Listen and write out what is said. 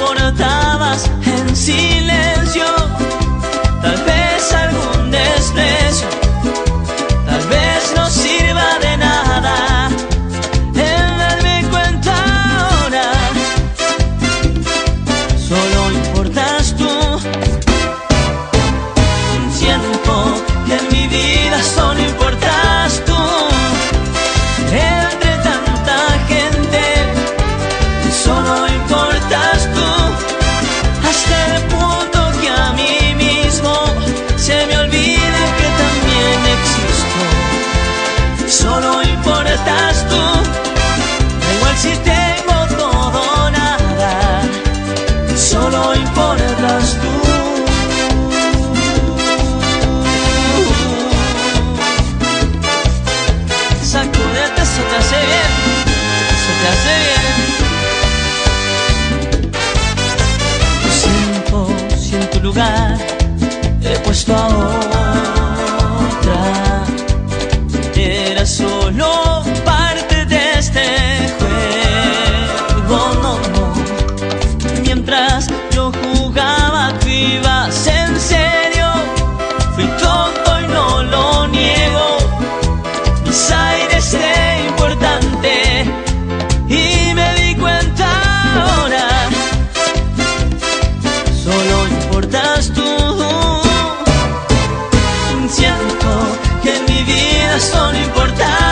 comportabas en silencio. hace bien. Siento si en tu lugar he puesto a otra. Era solo parte de este juego, no, no. Mientras yo jugaba, vivas en serio. Fui todo siento que en mi vida esto no importa.